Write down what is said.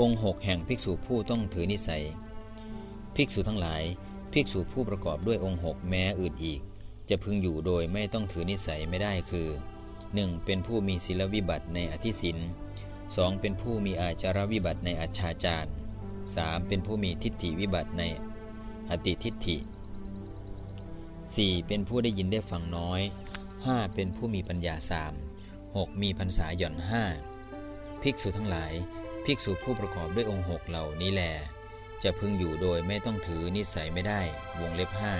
องค์หกแห่งภิกษุผู้ต้องถือนิสัย ภิกษุทั้งหลาย ภิกษุผู้ประกอบด้วยองค์หกแม้อื่นอีก จะพึงอยู่โดยไม่ต้องถือนิสัยไม่ได้คือ 1. เป็นผู้มีศีลวิบัติในอธิศิน 2. เป็นผู้มีอาจารวิบัติในอัจฉาจาร 3. เป็นผู้มีทิฏฐิวิบัติในอติทิฏฐิ 4. เป็นผู้ได้ยินได้ฟังน้อย 5. เป็นผู้มีปัญญาสาม 6. มีพรรษาหย่อนห้าภิกษุทั้งหลาย ภิกษุผู้ประกอบด้วยองค์หกเหล่านี้แล จะพึงอยู่โดยไม่ต้องถือนิสัยไม่ได้ วงเล็บห้า